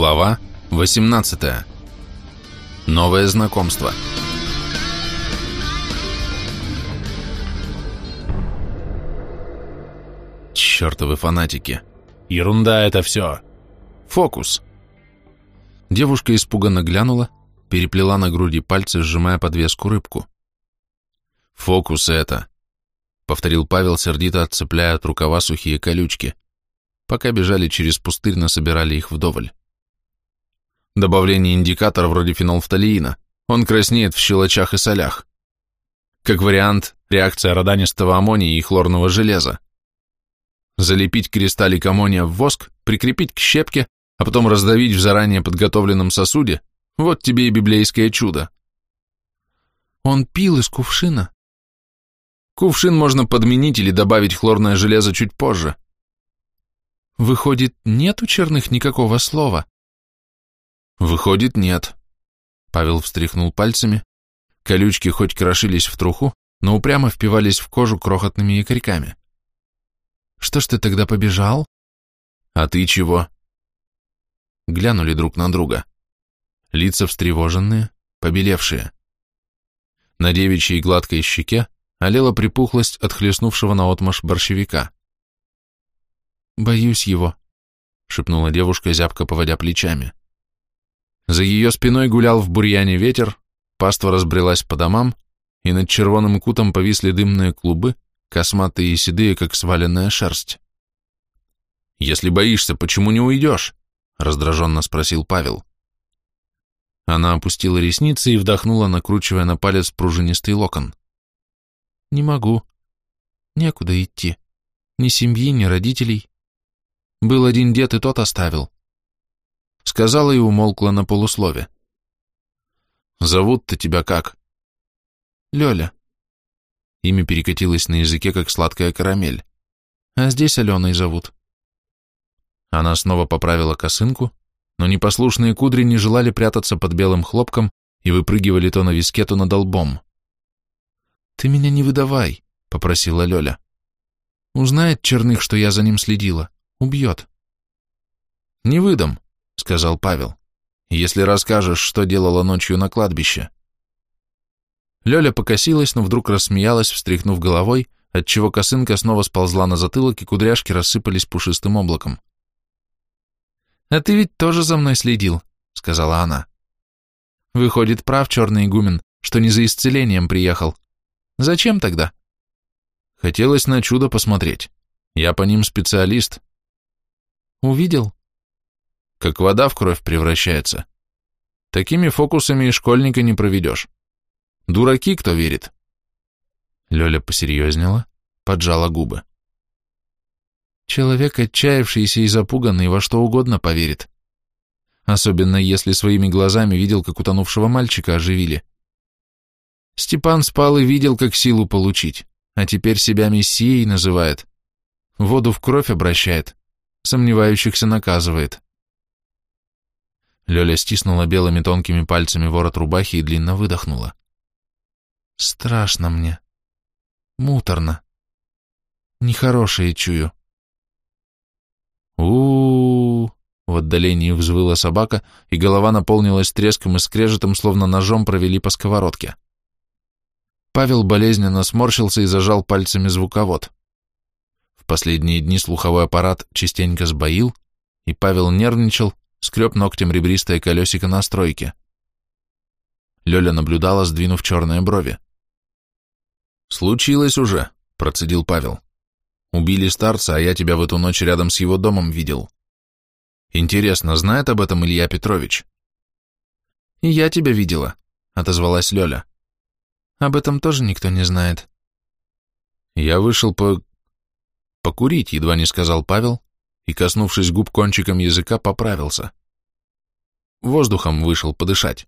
Глава 18. Новое знакомство. Чёртовы фанатики. Ерунда это все. Фокус. Девушка испуганно глянула, переплела на груди пальцы, сжимая подвеску рыбку. Фокус это, повторил Павел, сердито отцепляя от рукава сухие колючки. Пока бежали через пустырь, насобирали их вдоволь. Добавление индикатора вроде фенолфталиина. Он краснеет в щелочах и солях. Как вариант, реакция роданистого аммония и хлорного железа. Залепить кристаллик аммония в воск, прикрепить к щепке, а потом раздавить в заранее подготовленном сосуде, вот тебе и библейское чудо. Он пил из кувшина. Кувшин можно подменить или добавить хлорное железо чуть позже. Выходит, нет у черных никакого слова. Выходит, нет. Павел встряхнул пальцами. Колючки хоть крошились в труху, но упрямо впивались в кожу крохотными якорьками. Что ж ты тогда побежал? А ты чего? Глянули друг на друга. Лица встревоженные, побелевшие. На девичьей гладкой щеке олела припухлость от хлестнувшего наотмашь борщевика. «Боюсь его», — шепнула девушка, зябко поводя плечами. За ее спиной гулял в бурьяне ветер, паства разбрелась по домам, и над червоным кутом повисли дымные клубы, косматые и седые, как сваленная шерсть. «Если боишься, почему не уйдешь?» — раздраженно спросил Павел. Она опустила ресницы и вдохнула, накручивая на палец пружинистый локон. «Не могу. Некуда идти. Ни семьи, ни родителей. Был один дед, и тот оставил сказала и умолкла на полуслове. «Зовут-то тебя как?» «Лёля». Имя перекатилось на языке, как сладкая карамель. «А здесь Аленой зовут». Она снова поправила косынку, но непослушные кудри не желали прятаться под белым хлопком и выпрыгивали то на виске, то над лбом. «Ты меня не выдавай», — попросила Лёля. «Узнает черных, что я за ним следила. Убьет». «Не выдам», сказал Павел, если расскажешь, что делала ночью на кладбище. Лёля покосилась, но вдруг рассмеялась, встряхнув головой, отчего косынка снова сползла на затылок, и кудряшки рассыпались пушистым облаком. «А ты ведь тоже за мной следил», — сказала она. «Выходит, прав черный игумен, что не за исцелением приехал. Зачем тогда?» «Хотелось на чудо посмотреть. Я по ним специалист». «Увидел?» Как вода в кровь превращается. Такими фокусами и школьника не проведешь. Дураки, кто верит. Лёля посерьезнела, поджала губы. Человек, отчаявшийся и запуганный, во что угодно поверит. Особенно если своими глазами видел, как утонувшего мальчика оживили. Степан спал и видел, как силу получить, а теперь себя мессией называет. Воду в кровь обращает, сомневающихся наказывает. Лёля стиснула белыми тонкими пальцами ворот рубахи и длинно выдохнула. Страшно мне. Муторно. Нехорошее чую. у у, -у В отдалении взвыла собака, и голова наполнилась треском и скрежетом, словно ножом провели по сковородке. Павел болезненно сморщился и зажал пальцами звуковод. В последние дни слуховой аппарат частенько сбоил, и Павел нервничал, скреб ногтем ребристое колесико настройки. Лёля наблюдала, сдвинув черные брови. «Случилось уже», — процедил Павел. «Убили старца, а я тебя в эту ночь рядом с его домом видел. Интересно, знает об этом Илья Петрович?» «И я тебя видела», — отозвалась Лёля. «Об этом тоже никто не знает». «Я вышел по... покурить», — едва не сказал Павел, и, коснувшись губ кончиком языка, поправился. Воздухом вышел подышать.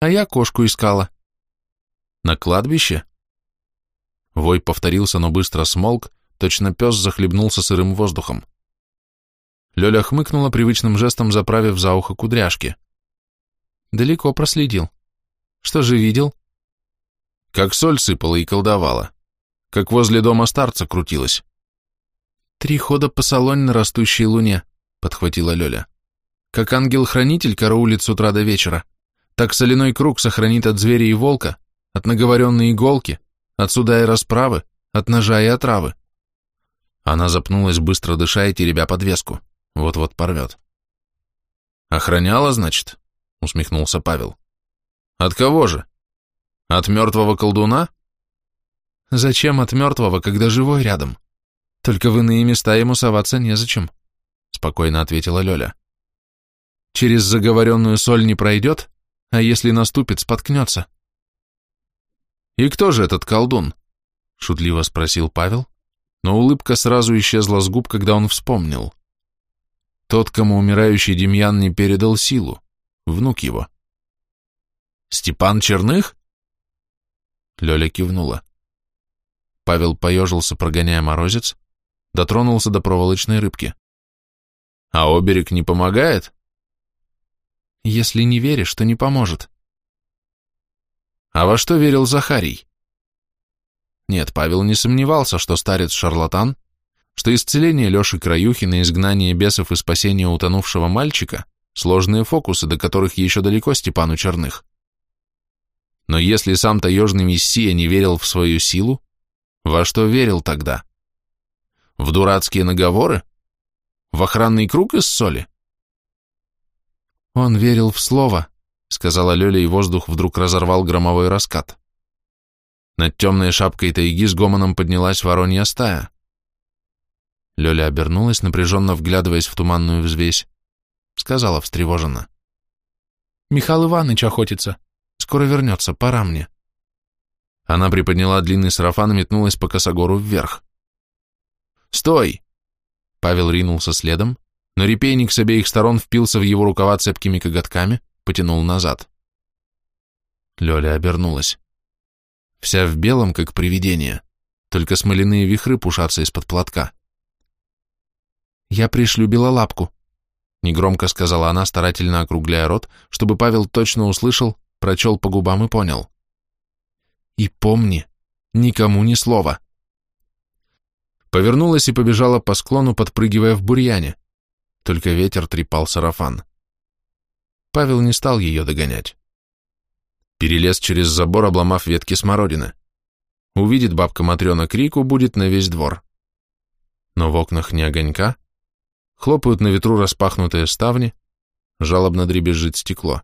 А я кошку искала. На кладбище? Вой повторился, но быстро смолк, точно пес захлебнулся сырым воздухом. Лёля хмыкнула привычным жестом, заправив за ухо кудряшки. Далеко проследил. Что же видел? Как соль сыпала и колдовала. Как возле дома старца крутилась. «Три хода по салоне на растущей луне», — подхватила Лёля. Как ангел-хранитель караулит с утра до вечера, так соляной круг сохранит от зверя и волка, от наговоренной иголки, от суда и расправы, от ножа и отравы. Она запнулась, быстро дыша и теребя подвеску. Вот-вот порвет. «Охраняла, значит?» — усмехнулся Павел. «От кого же? От мертвого колдуна?» «Зачем от мертвого, когда живой рядом? Только в иные места ему соваться незачем», — спокойно ответила Лёля. «Через заговоренную соль не пройдет, а если наступит, споткнется». «И кто же этот колдун?» — шутливо спросил Павел, но улыбка сразу исчезла с губ, когда он вспомнил. Тот, кому умирающий Демьян не передал силу, внук его. «Степан Черных?» Лёля кивнула. Павел поежился, прогоняя морозец, дотронулся до проволочной рыбки. «А оберег не помогает?» «Если не веришь, то не поможет». «А во что верил Захарий?» Нет, Павел не сомневался, что старец шарлатан, что исцеление Леши Краюхина, изгнание бесов и спасение утонувшего мальчика – сложные фокусы, до которых еще далеко Степану Черных. Но если сам таежный мессия не верил в свою силу, во что верил тогда? В дурацкие наговоры? В охранный круг из соли? Он верил в слово, сказала Лёля, и воздух вдруг разорвал громовой раскат. Над темной шапкой тайги с гомоном поднялась воронья стая. Лёля обернулась, напряженно вглядываясь в туманную взвесь. Сказала встревоженно. «Михаил Иванович охотится. Скоро вернется, пора мне». Она приподняла длинный сарафан и метнулась по косогору вверх. «Стой!» Павел ринулся следом, но репейник с обеих сторон впился в его рукава цепкими коготками, потянул назад. Лёля обернулась вся в белом, как привидение, только смоляные вихры пушатся из-под платка. «Я пришлю белолапку», — негромко сказала она, старательно округляя рот, чтобы Павел точно услышал, прочел по губам и понял. «И помни, никому ни слова». Повернулась и побежала по склону, подпрыгивая в бурьяне. Только ветер трепал сарафан. Павел не стал ее догонять. Перелез через забор, обломав ветки смородины. Увидит бабка Матрена крику, будет на весь двор. Но в окнах не огонька, хлопают на ветру распахнутые ставни, жалобно дребезжит стекло.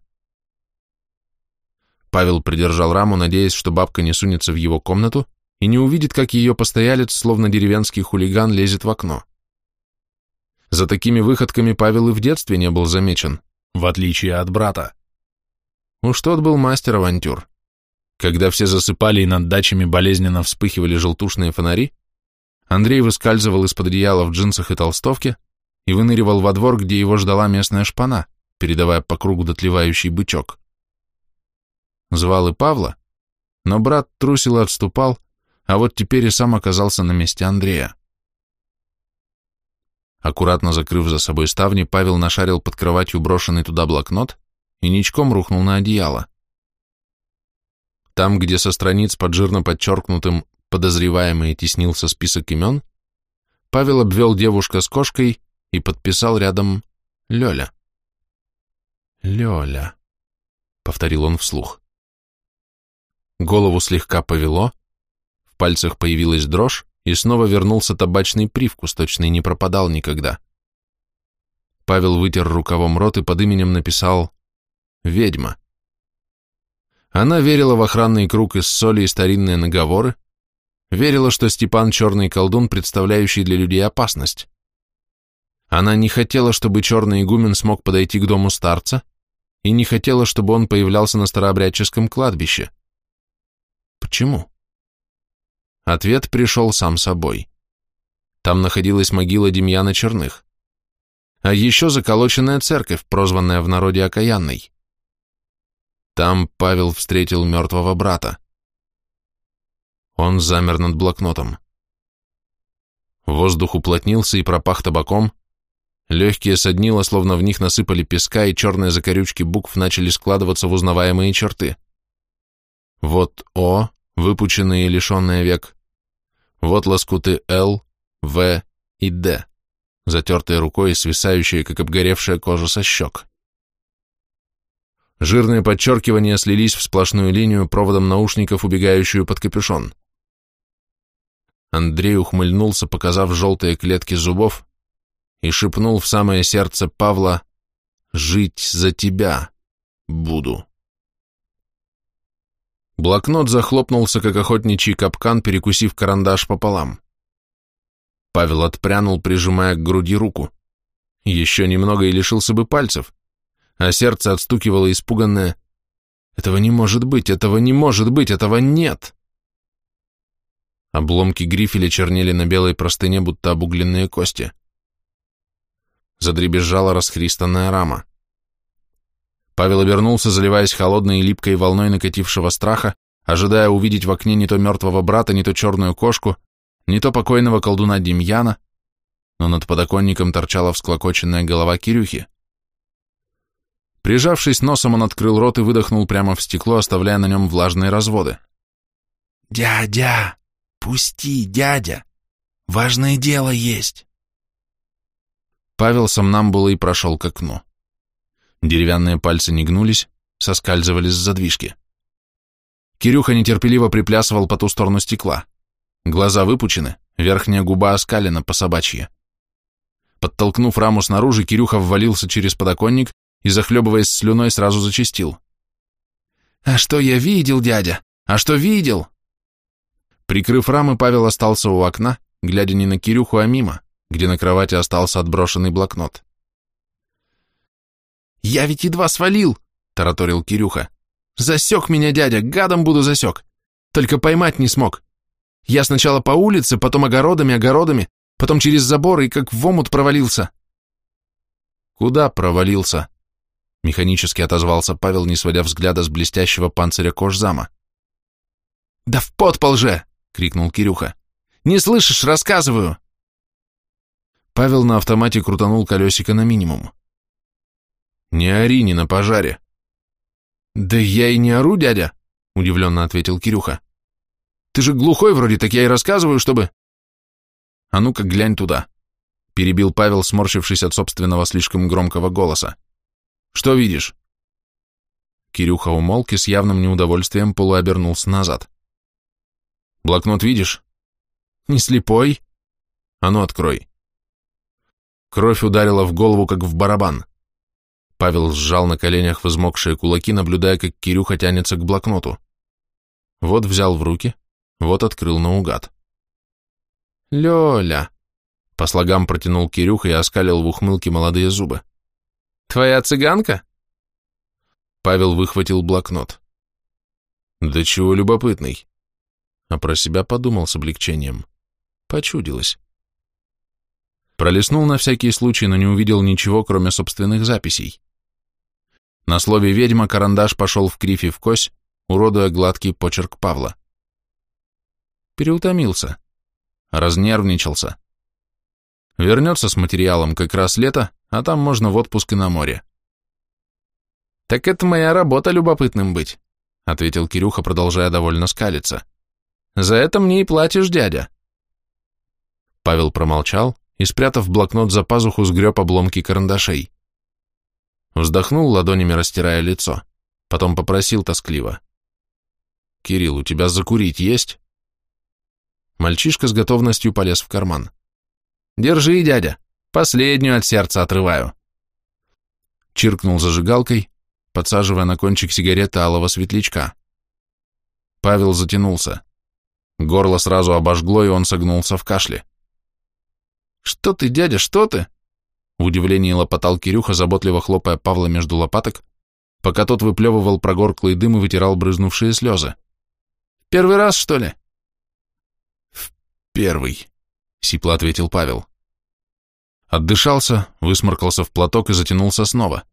Павел придержал раму, надеясь, что бабка не сунется в его комнату и не увидит, как ее постоялец, словно деревенский хулиган, лезет в окно. За такими выходками Павел и в детстве не был замечен, в отличие от брата. Уж тот был мастер авантюр. Когда все засыпали и над дачами болезненно вспыхивали желтушные фонари, Андрей выскальзывал из-под одеяла в джинсах и толстовке и выныривал во двор, где его ждала местная шпана, передавая по кругу дотлевающий бычок. Звал и Павла, но брат трусил и отступал, а вот теперь и сам оказался на месте Андрея. Аккуратно закрыв за собой ставни, Павел нашарил под кроватью брошенный туда блокнот и ничком рухнул на одеяло. Там, где со страниц под жирно подчеркнутым подозреваемый теснился список имен, Павел обвел девушка с кошкой и подписал рядом Лёля. «Лёля», — повторил он вслух. Голову слегка повело, пальцах появилась дрожь, и снова вернулся табачный привкус, точно не пропадал никогда. Павел вытер рукавом рот и под именем написал ведьма. Она верила в охранный круг из соли и старинные наговоры, верила, что Степан черный колдун, представляющий для людей опасность. Она не хотела, чтобы черный игумен смог подойти к дому старца, и не хотела, чтобы он появлялся на старообрядческом кладбище. Почему? Ответ пришел сам собой. Там находилась могила Демьяна Черных. А еще заколоченная церковь, прозванная в народе Окаянной. Там Павел встретил мертвого брата. Он замер над блокнотом. Воздух уплотнился и пропах табаком. Легкие соднило, словно в них насыпали песка, и черные закорючки букв начали складываться в узнаваемые черты. Вот О, выпученные и лишенные век. Вот лоскуты Л, В и Д, затертые рукой и свисающие, как обгоревшая кожа со щек. Жирные подчеркивания слились в сплошную линию проводом наушников, убегающую под капюшон. Андрей ухмыльнулся, показав желтые клетки зубов, и шепнул в самое сердце Павла «Жить за тебя буду». Блокнот захлопнулся, как охотничий капкан, перекусив карандаш пополам. Павел отпрянул, прижимая к груди руку. Еще немного и лишился бы пальцев, а сердце отстукивало испуганное «Этого не может быть, этого не может быть, этого нет!» Обломки грифеля чернели на белой простыне, будто обугленные кости. Задребезжала расхристанная рама. Павел обернулся, заливаясь холодной и липкой волной накатившего страха, ожидая увидеть в окне не то мертвого брата, не то черную кошку, не то покойного колдуна Демьяна, но над подоконником торчала всклокоченная голова Кирюхи. Прижавшись носом, он открыл рот и выдохнул прямо в стекло, оставляя на нем влажные разводы. «Дядя!» «Пусти, дядя! Важное дело есть!» Павел сомнамбулой прошел к окну. Деревянные пальцы не гнулись, соскальзывали с задвижки. Кирюха нетерпеливо приплясывал по ту сторону стекла. Глаза выпучены, верхняя губа оскалена по собачье. Подтолкнув раму снаружи, Кирюха ввалился через подоконник и, захлебываясь слюной, сразу зачистил. «А что я видел, дядя? А что видел?» Прикрыв рамы, Павел остался у окна, глядя не на Кирюху, а мимо, где на кровати остался отброшенный блокнот. «Я ведь едва свалил!» — тараторил Кирюха. «Засек меня дядя, гадом буду засек. Только поймать не смог. Я сначала по улице, потом огородами, огородами, потом через забор и как в омут провалился». «Куда провалился?» — механически отозвался Павел, не сводя взгляда с блестящего панциря кожзама. «Да в подпол же!» — крикнул Кирюха. «Не слышишь, рассказываю!» Павел на автомате крутанул колесико на минимум. «Не ори, не на пожаре!» «Да я и не ору, дядя!» — удивленно ответил Кирюха. «Ты же глухой вроде, так я и рассказываю, чтобы...» «А ну-ка глянь туда!» — перебил Павел, сморщившись от собственного слишком громкого голоса. «Что видишь?» Кирюха умолк и с явным неудовольствием полуобернулся назад. Блокнот видишь? Не слепой? А ну, открой. Кровь ударила в голову, как в барабан. Павел сжал на коленях взмокшие кулаки, наблюдая, как Кирюха тянется к блокноту. Вот взял в руки, вот открыл наугад. «Лёля!» — по слогам протянул Кирюха и оскалил в ухмылке молодые зубы. «Твоя цыганка?» Павел выхватил блокнот. «Да чего любопытный а про себя подумал с облегчением. Почудилось. Пролистнул на всякий случай, но не увидел ничего, кроме собственных записей. На слове «ведьма» карандаш пошел в кривь и в кось, уродуя гладкий почерк Павла. Переутомился. Разнервничался. Вернется с материалом как раз лето, а там можно в отпуск и на море. «Так это моя работа любопытным быть», — ответил Кирюха, продолжая довольно скалиться. За это мне и платишь, дядя. Павел промолчал и, спрятав блокнот за пазуху, сгреб обломки карандашей. Вздохнул, ладонями растирая лицо. Потом попросил тоскливо. «Кирилл, у тебя закурить есть?» Мальчишка с готовностью полез в карман. «Держи, дядя, последнюю от сердца отрываю». Чиркнул зажигалкой, подсаживая на кончик сигареты алого светлячка. Павел затянулся. Горло сразу обожгло, и он согнулся в кашле. «Что ты, дядя, что ты?» В удивлении лопотал Кирюха, заботливо хлопая Павла между лопаток, пока тот выплевывал прогорклый дым и вытирал брызнувшие слезы. «Первый раз, что ли?» «В первый», — сипло ответил Павел. Отдышался, высморкался в платок и затянулся снова.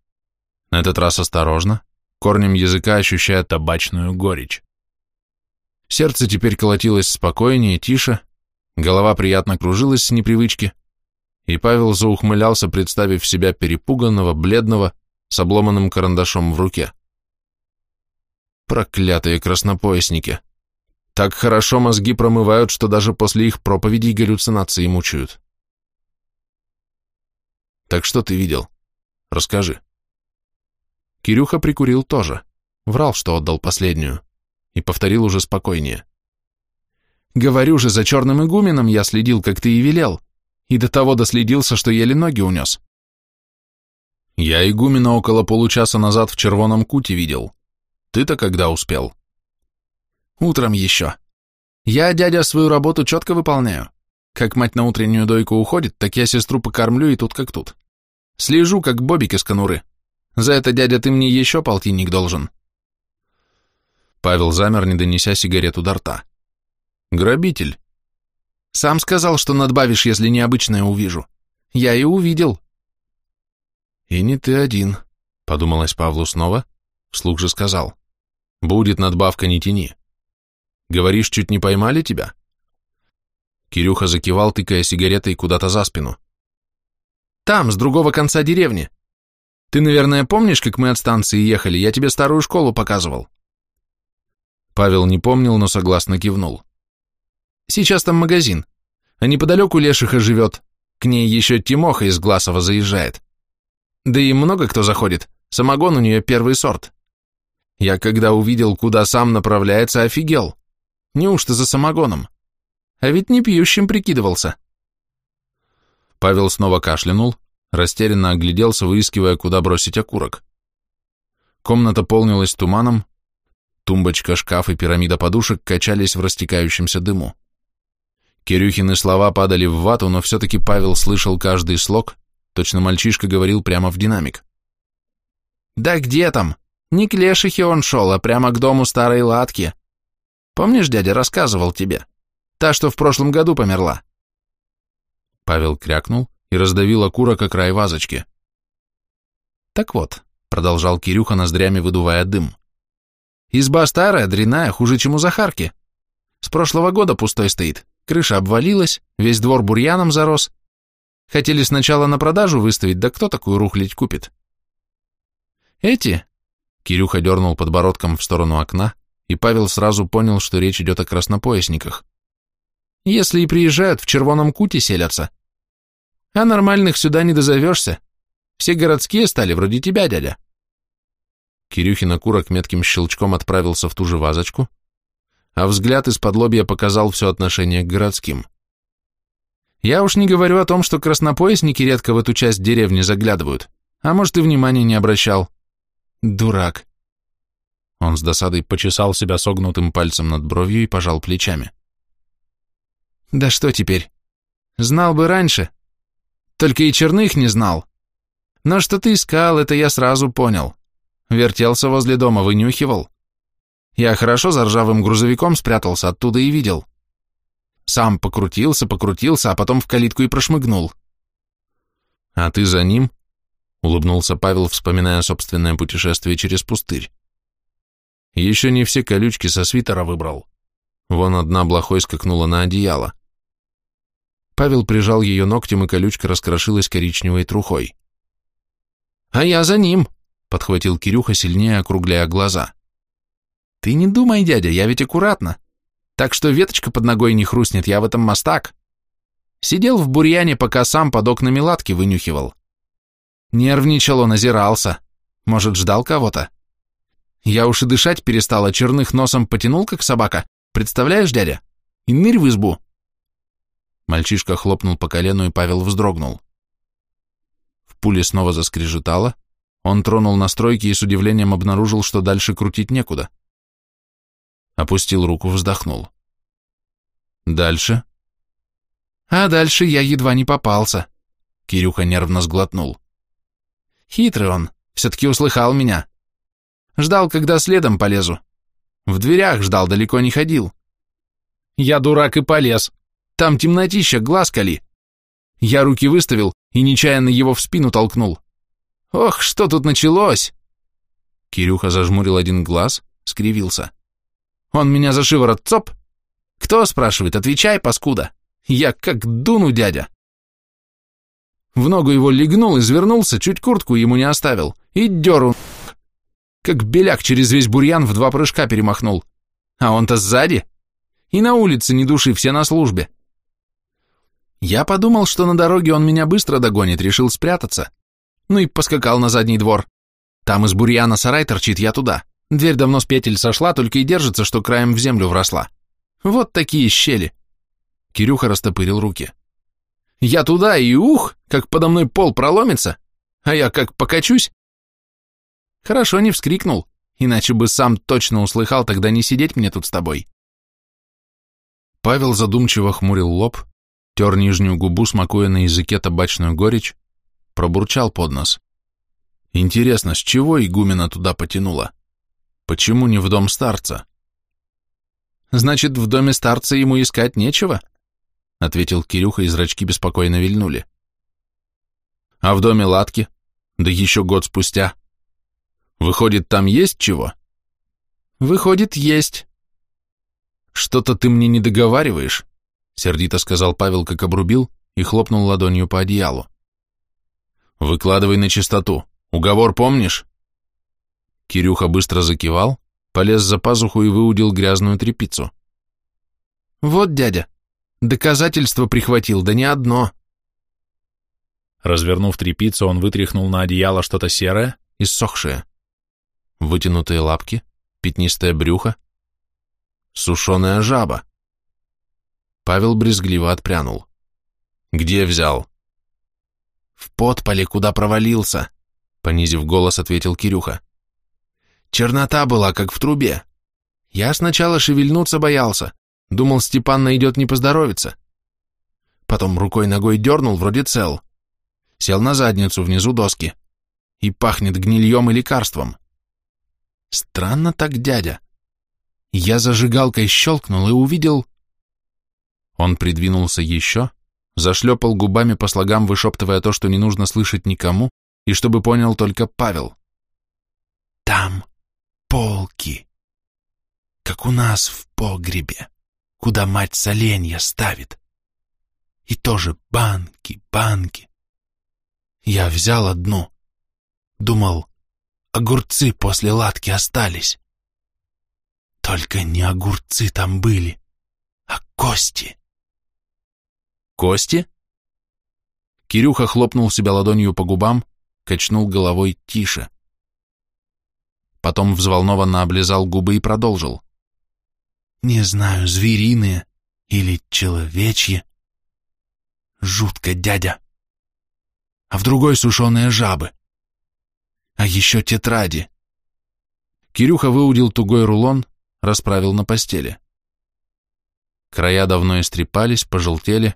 На этот раз осторожно, корнем языка ощущая табачную горечь. Сердце теперь колотилось спокойнее, тише, голова приятно кружилась с непривычки, и Павел заухмылялся, представив себя перепуганного, бледного, с обломанным карандашом в руке. Проклятые краснопоясники! Так хорошо мозги промывают, что даже после их проповедей галлюцинации мучают. Так что ты видел? Расскажи. Кирюха прикурил тоже, врал, что отдал последнюю, и повторил уже спокойнее. «Говорю же, за черным игуменом я следил, как ты и велел, и до того доследился, что еле ноги унес». «Я игумена около получаса назад в червоном куте видел. Ты-то когда успел?» «Утром еще. Я, дядя, свою работу четко выполняю. Как мать на утреннюю дойку уходит, так я сестру покормлю и тут как тут. Слежу, как бобик из конуры. За это, дядя, ты мне еще полтинник должен. Павел замер, не донеся сигарету до рта. Грабитель. Сам сказал, что надбавишь, если необычное увижу. Я и увидел. И не ты один, подумалось Павлу снова, вслух же сказал. Будет надбавка, не тяни. Говоришь, чуть не поймали тебя? Кирюха закивал, тыкая сигаретой куда-то за спину. Там, с другого конца деревни. Ты, наверное, помнишь, как мы от станции ехали? Я тебе старую школу показывал. Павел не помнил, но согласно кивнул. Сейчас там магазин. А неподалеку Лешиха живет. К ней еще Тимоха из Гласова заезжает. Да и много кто заходит. Самогон у нее первый сорт. Я когда увидел, куда сам направляется, офигел. Неужто за самогоном? А ведь не пьющим прикидывался. Павел снова кашлянул, растерянно огляделся, выискивая, куда бросить окурок. Комната полнилась туманом, тумбочка, шкаф и пирамида подушек качались в растекающемся дыму. Кирюхины слова падали в вату, но все-таки Павел слышал каждый слог, точно мальчишка говорил прямо в динамик. «Да где там? Не к Лешихе он шел, а прямо к дому старой Латки. Помнишь, дядя рассказывал тебе? Та, что в прошлом году померла». Павел крякнул и раздавил окурок о край вазочки. «Так вот», — продолжал Кирюха ноздрями, выдувая дым. «Изба старая, дряная, хуже, чем у Захарки. С прошлого года пустой стоит, крыша обвалилась, весь двор бурьяном зарос. Хотели сначала на продажу выставить, да кто такую рухлить купит?» «Эти?» — Кирюха дернул подбородком в сторону окна, и Павел сразу понял, что речь идет о краснопоясниках. «Если и приезжают, в червоном куте селятся. А нормальных сюда не дозовешься. Все городские стали, вроде тебя, дядя». Кирюхин окурок метким щелчком отправился в ту же вазочку, а взгляд из-под лобья показал все отношение к городским. «Я уж не говорю о том, что краснопоясники редко в эту часть деревни заглядывают, а может и внимания не обращал. Дурак. Он с досадой почесал себя согнутым пальцем над бровью и пожал плечами. Да что теперь? Знал бы раньше. Только и черных не знал. Но что ты искал, это я сразу понял. Вертелся возле дома, вынюхивал. Я хорошо за ржавым грузовиком спрятался, оттуда и видел. Сам покрутился, покрутился, а потом в калитку и прошмыгнул. А ты за ним? Улыбнулся Павел, вспоминая собственное путешествие через пустырь. Еще не все колючки со свитера выбрал. Вон одна блохой скакнула на одеяло. Павел прижал ее ногтем, и колючка раскрошилась коричневой трухой. «А я за ним!» — подхватил Кирюха, сильнее округляя глаза. «Ты не думай, дядя, я ведь аккуратно. Так что веточка под ногой не хрустнет, я в этом мастак. Сидел в бурьяне, пока сам под окнами латки вынюхивал. Нервничал он, озирался. Может, ждал кого-то? Я уж и дышать перестал, а черных носом потянул, как собака. Представляешь, дядя? И нырь в избу. Мальчишка хлопнул по колену, и Павел вздрогнул. В пуле снова заскрежетало. Он тронул настройки и с удивлением обнаружил, что дальше крутить некуда. Опустил руку, вздохнул. Дальше? А дальше я едва не попался. Кирюха нервно сглотнул. Хитрый он, все-таки услыхал меня. Ждал, когда следом полезу. В дверях ждал, далеко не ходил. Я дурак и полез. Там темнотища, глаз кали. Я руки выставил и нечаянно его в спину толкнул. Ох, что тут началось? Кирюха зажмурил один глаз, скривился. Он меня за шиворот цоп. Кто, спрашивает, отвечай, паскуда. Я как дуну, дядя. В ногу его легнул, извернулся, чуть куртку ему не оставил. И деру как беляк через весь бурьян в два прыжка перемахнул. А он-то сзади. И на улице ни души, все на службе. Я подумал, что на дороге он меня быстро догонит, решил спрятаться. Ну и поскакал на задний двор. Там из бурьяна сарай торчит, я туда. Дверь давно с петель сошла, только и держится, что краем в землю вросла. Вот такие щели. Кирюха растопырил руки. Я туда и ух, как подо мной пол проломится, а я как покачусь. Хорошо не вскрикнул, иначе бы сам точно услыхал, тогда не сидеть мне тут с тобой. Павел задумчиво хмурил лоб, тер нижнюю губу, смакуя на языке табачную горечь, пробурчал под нос. Интересно, с чего игумена туда потянула? Почему не в дом старца? Значит, в доме старца ему искать нечего? Ответил Кирюха, и зрачки беспокойно вильнули. А в доме Латки? Да еще год спустя. Выходит, там есть чего? Выходит, есть. Что-то ты мне не договариваешь, сердито сказал Павел, как обрубил, и хлопнул ладонью по одеялу. Выкладывай на чистоту. Уговор помнишь? Кирюха быстро закивал, полез за пазуху и выудил грязную тряпицу. «Вот, дядя, доказательство прихватил, да не одно». Развернув тряпицу, он вытряхнул на одеяло что-то серое и ссохшее. Вытянутые лапки, пятнистое брюхо, сушеная жаба. Павел брезгливо отпрянул. «Где взял?» «В подполе, куда провалился», — понизив голос, ответил Кирюха. Чернота была, как в трубе. Я сначала шевельнуться боялся, думал, Степан найдет не поздоровится. Потом рукой-ногой дернул, вроде цел. Сел на задницу внизу доски. И пахнет гнильем и лекарством. Странно так, дядя. Я зажигалкой щелкнул и увидел... Он придвинулся еще, зашлепал губами по слогам, вышептывая то, что не нужно слышать никому, и чтобы понял только Павел. Там полки, как у нас в погребе, куда мать соленья ставит. И тоже банки, банки. Я взял одну, думал, огурцы после ладки остались. Только не огурцы там были, а кости. Кости? Кирюха хлопнул себя ладонью по губам, качнул головой тише потом взволнованно облизал губы и продолжил. «Не знаю, звериные или человечьи. Жутко, дядя. А в другой сушеные жабы. А еще тетради». Кирюха выудил тугой рулон, расправил на постели. Края давно истрепались, пожелтели,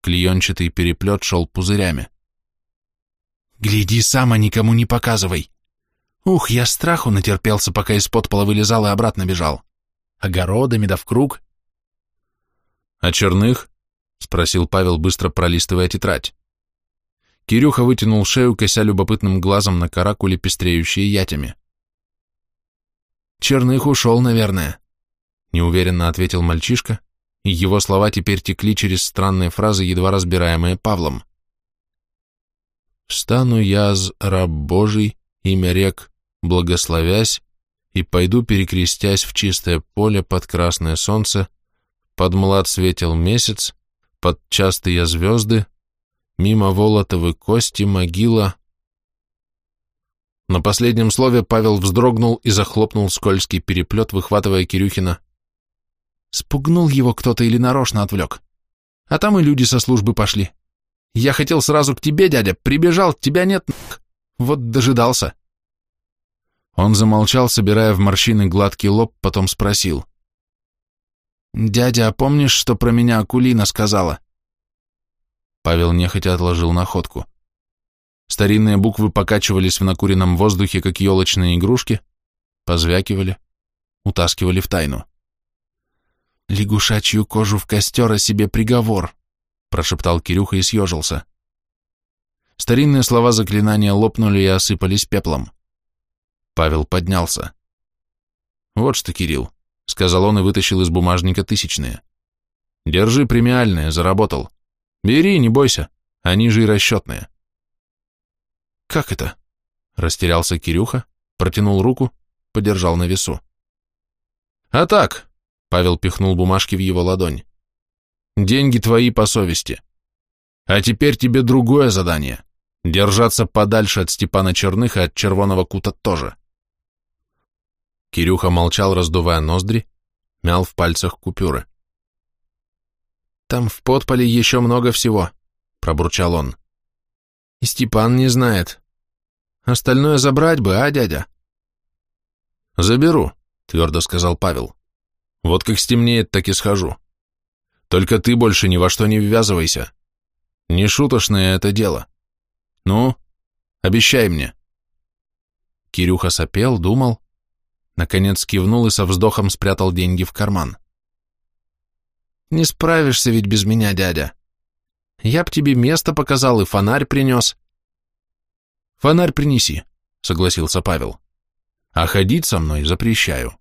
клеенчатый переплет шел пузырями. «Гляди сам, а никому не показывай!» Ух, я страху натерпелся, пока из-под пола вылезал и обратно бежал. Огородами да в круг. «А черных?» — спросил Павел, быстро пролистывая тетрадь. Кирюха вытянул шею, кося любопытным глазом на каракуле, пестреющие ятями. «Черных ушел, наверное», — неуверенно ответил мальчишка, и его слова теперь текли через странные фразы, едва разбираемые Павлом. «Встану я, раб Божий, имя рек, благословясь, и пойду перекрестясь в чистое поле под красное солнце, под млад светил месяц, под частые звезды, мимо волотовы кости, могила. На последнем слове Павел вздрогнул и захлопнул скользкий переплет, выхватывая Кирюхина. Спугнул его кто-то или нарочно отвлек. А там и люди со службы пошли. Я хотел сразу к тебе, дядя, прибежал, тебя нет, вот дожидался. Он замолчал, собирая в морщины гладкий лоб, потом спросил. «Дядя, а помнишь, что про меня Акулина сказала?» Павел нехотя отложил находку. Старинные буквы покачивались в накуренном воздухе, как елочные игрушки, позвякивали, утаскивали в тайну. «Лягушачью кожу в костер, а себе приговор», — прошептал Кирюха и съежился. Старинные слова заклинания лопнули и осыпались пеплом. Павел поднялся. «Вот что, Кирилл», — сказал он и вытащил из бумажника тысячные. «Держи премиальные, заработал. Бери, не бойся, они же и расчетные». «Как это?» — растерялся Кирюха, протянул руку, подержал на весу. «А так», — Павел пихнул бумажки в его ладонь, — «деньги твои по совести. А теперь тебе другое задание. Держаться подальше от Степана Черных и от Червоного Кута тоже. Кирюха молчал, раздувая ноздри, мял в пальцах купюры. «Там в подполе еще много всего», — пробурчал он. «И Степан не знает. Остальное забрать бы, а, дядя?» «Заберу», — твердо сказал Павел. «Вот как стемнеет, так и схожу. Только ты больше ни во что не ввязывайся. Не шуточное это дело. Ну, обещай мне». Кирюха сопел, думал, наконец кивнул и со вздохом спрятал деньги в карман. «Не справишься ведь без меня, дядя. Я б тебе место показал и фонарь принес». «Фонарь принеси», — согласился Павел. «А ходить со мной запрещаю».